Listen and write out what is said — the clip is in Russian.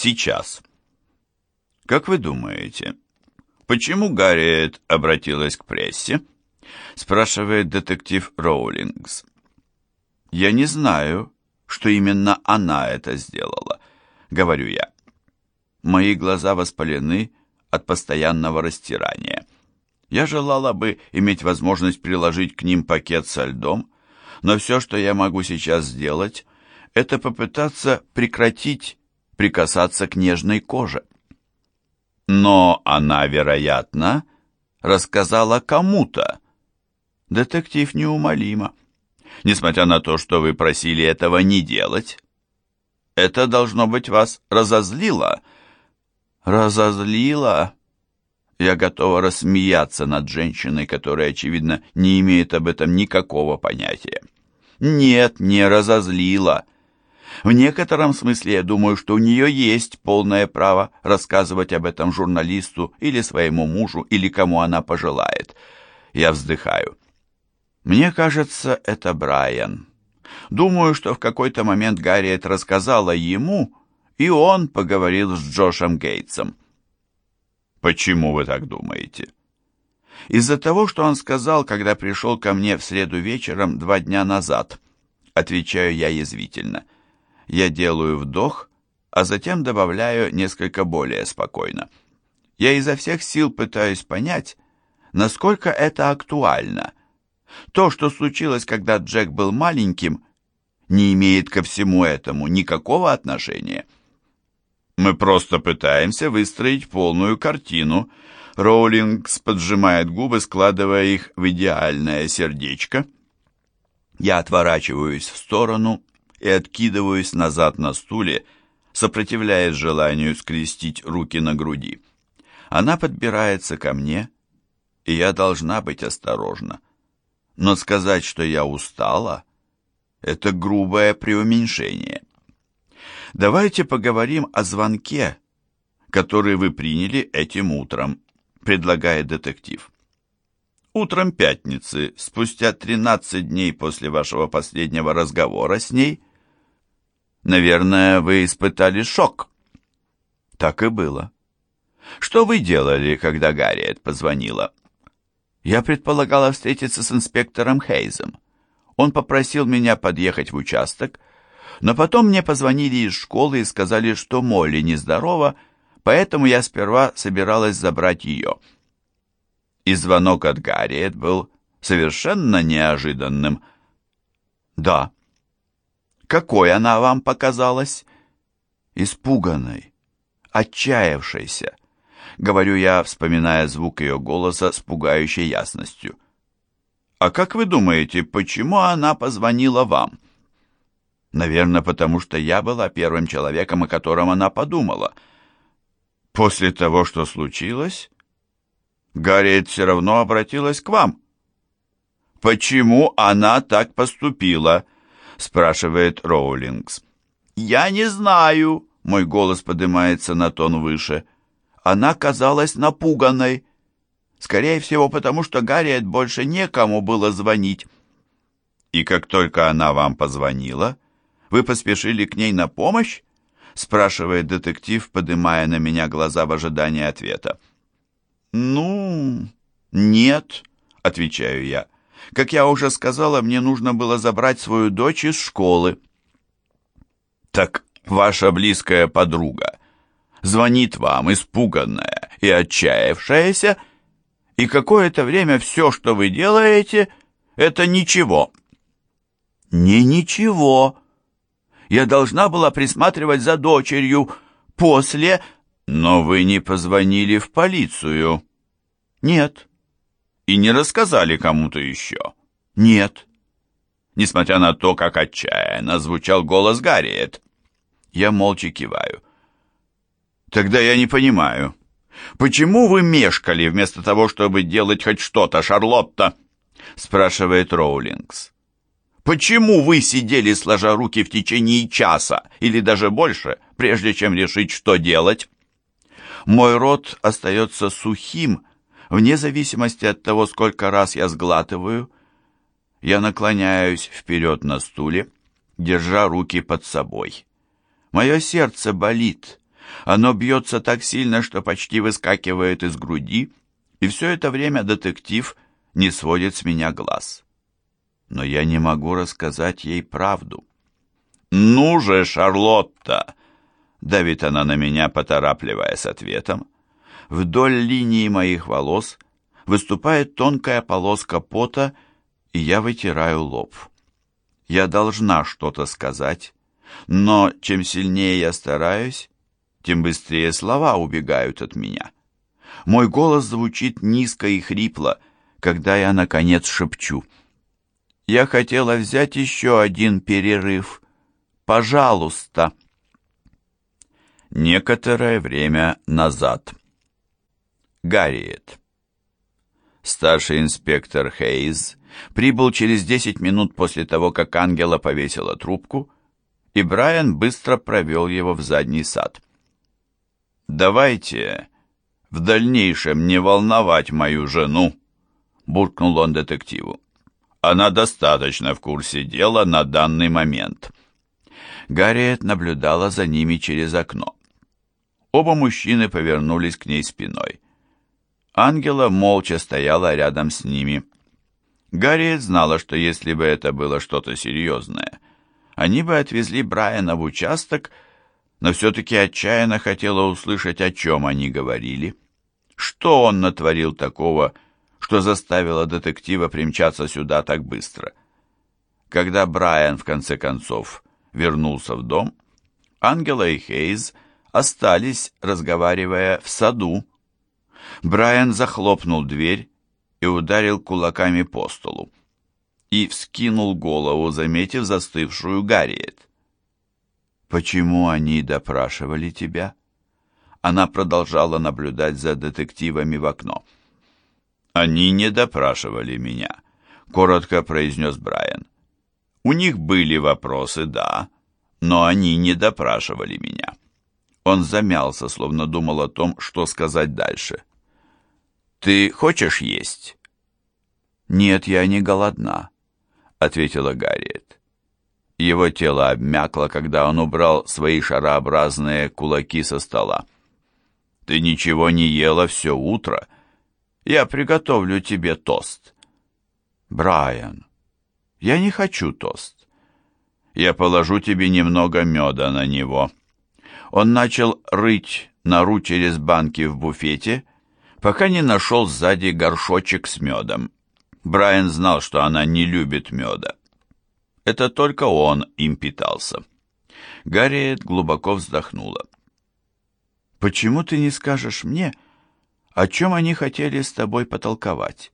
сейчас. Как вы думаете, почему Гарриет обратилась к прессе? Спрашивает детектив Роулингс. Я не знаю, что именно она это сделала, говорю я. Мои глаза воспалены от постоянного растирания. Я желала бы иметь возможность приложить к ним пакет со льдом, но все, что я могу сейчас сделать, это попытаться прекратить прикасаться к нежной коже. Но она, вероятно, рассказала кому-то. Детектив неумолимо. Несмотря на то, что вы просили этого не делать, это, должно быть, вас разозлило. Разозлило? Я готова рассмеяться над женщиной, которая, очевидно, не имеет об этом никакого понятия. Нет, не разозлила. В некотором смысле я думаю, что у нее есть полное право рассказывать об этом журналисту или своему мужу, или кому она пожелает. Я вздыхаю. Мне кажется, это Брайан. Думаю, что в какой-то момент Гарриет рассказала ему, и он поговорил с Джошем Гейтсом. Почему вы так думаете? Из-за того, что он сказал, когда пришел ко мне в среду вечером два дня назад. Отвечаю я язвительно. Я делаю вдох, а затем добавляю несколько более спокойно. Я изо всех сил пытаюсь понять, насколько это актуально. То, что случилось, когда Джек был маленьким, не имеет ко всему этому никакого отношения. Мы просто пытаемся выстроить полную картину. Роулингс поджимает губы, складывая их в идеальное сердечко. Я отворачиваюсь в сторону и откидываюсь назад на стуле, сопротивляясь желанию скрестить руки на груди. Она подбирается ко мне, и я должна быть осторожна. Но сказать, что я устала, это грубое преуменьшение. Давайте поговорим о звонке, который вы приняли этим утром, предлагает детектив. Утром пятницы, спустя 13 дней после вашего последнего разговора с ней, наверное, вы испытали шок. Так и было. Что вы делали, когда Гарриет позвонила? Я предполагала встретиться с инспектором Хейзом. Он попросил меня подъехать в участок, но потом мне позвонили из школы и сказали, что Молли нездорова, поэтому я сперва собиралась забрать ее. И звонок от Гарриет был совершенно неожиданным. «Да». «Какой она вам показалась?» «Испуганной, отчаявшейся», — говорю я, вспоминая звук ее голоса с пугающей ясностью. «А как вы думаете, почему она позвонила вам?» Наверное, потому что я была первым человеком, о котором она подумала. После того, что случилось, Гарриет все равно обратилась к вам. «Почему она так поступила?» — спрашивает Роулингс. «Я не знаю», — мой голос поднимается на тон выше. Она казалась напуганной. Скорее всего, потому что Гарриет больше некому было звонить. «И как только она вам позвонила...» Вы поспешили к ней на помощь?» спрашивает детектив, поднимая на меня глаза в ожидании ответа. «Ну, нет», — отвечаю я. «Как я уже сказала, мне нужно было забрать свою дочь из школы». «Так ваша близкая подруга звонит вам, испуганная и отчаявшаяся, и какое-то время все, что вы делаете, это ничего». «Не ничего», я должна была присматривать за дочерью. После... Но вы не позвонили в полицию? Нет. И не рассказали кому-то еще? Нет. Несмотря на то, как отчаянно звучал голос Гарриет. Я молча киваю. Тогда я не понимаю. Почему вы мешкали вместо того, чтобы делать хоть что-то, Шарлотта? Спрашивает Роулингс. Почему вы сидели, сложа руки в течение часа или даже больше, прежде чем решить, что делать? Мой рот остается сухим, вне зависимости от того, сколько раз я сглатываю. Я наклоняюсь вперед на стуле, держа руки под собой. Мое сердце болит. Оно бьется так сильно, что почти выскакивает из груди, и все это время детектив не сводит с меня глаз. Но я не могу рассказать ей правду. «Ну же, Шарлотта!» — давит она на меня, поторапливая с ответом. Вдоль линии моих волос выступает тонкая полоска пота, и я вытираю лоб. Я должна что-то сказать, но чем сильнее я стараюсь, тем быстрее слова убегают от меня. Мой голос звучит низко и хрипло, когда я, наконец, шепчу. Я хотела взять еще один перерыв. Пожалуйста. Некоторое время назад. Гарриет. Старший инспектор Хейз прибыл через 10 минут после того, как Ангела повесила трубку, и Брайан быстро провел его в задний сад. «Давайте в дальнейшем не волновать мою жену», — буркнул он детективу. «Она достаточно в курсе дела на данный момент». Гарриет наблюдала за ними через окно. Оба мужчины повернулись к ней спиной. Ангела молча стояла рядом с ними. Гарриет знала, что если бы это было что-то серьезное, они бы отвезли Брайана в участок, но все-таки отчаянно хотела услышать, о чем они говорили. Что он натворил такого, что заставило детектива примчаться сюда так быстро? Когда Брайан, в конце концов, вернулся в дом, Ангела и Хейз остались, разговаривая в саду. Брайан захлопнул дверь и ударил кулаками по столу. И вскинул голову, заметив застывшую Гарриет. «Почему они допрашивали тебя?» Она продолжала наблюдать за детективами в окно. «Они не допрашивали меня», — коротко произнес Брайан. «У них были вопросы, да, но они не допрашивали меня». Он замялся, словно думал о том, что сказать дальше. «Ты хочешь есть?» «Нет, я не голодна», — ответила Гарриет. Его тело обмякло, когда он убрал свои шарообразные кулаки со стола. «Ты ничего не ела все утро. Я приготовлю тебе тост». «Брайан, я не хочу тост. Я положу тебе немного меда на него». Он начал рыть нору через банки в буфете, пока не нашел сзади горшочек с медом. Брайан знал, что она не любит меда. Это только он им питался. Гарриет глубоко вздохнула. «Почему ты не скажешь мне, о чем они хотели с тобой потолковать?»